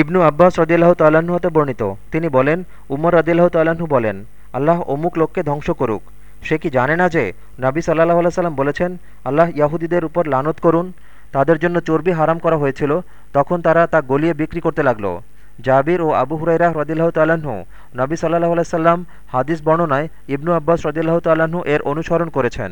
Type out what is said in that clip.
ইবনু আব্বাস রদিল্লাহ তাল্লাহ্ন হতে বর্ণিত। তিনি বলেন, উমর রদিল্লাহ তাল্লাহ্ন বলেন, আল্লাহ অমুক লোককে ধ্বংস করুক। সে কি জানে না যে নাবি সাল্লাহ সাল্লাম বলেছেন, আল্লাহ ইয়াহুদীদের উপর লানত করুন, তাদের জন্য চর্বি হারাম করা হয়েছিল, তখন তারা তা গলিয়ে বিক্রি করতে লাগল। জাবির ও আবু হুরাইরা রদিল্লাহ তাল্লাহ্ন নবী সাল্লাহ আল্লাহ সাল্লাম হাদিস বর্ণনায় ইবনু আব্বাস রদিল্লাহ তাল্লাহ্ন এর অনুসরণ করেছেন।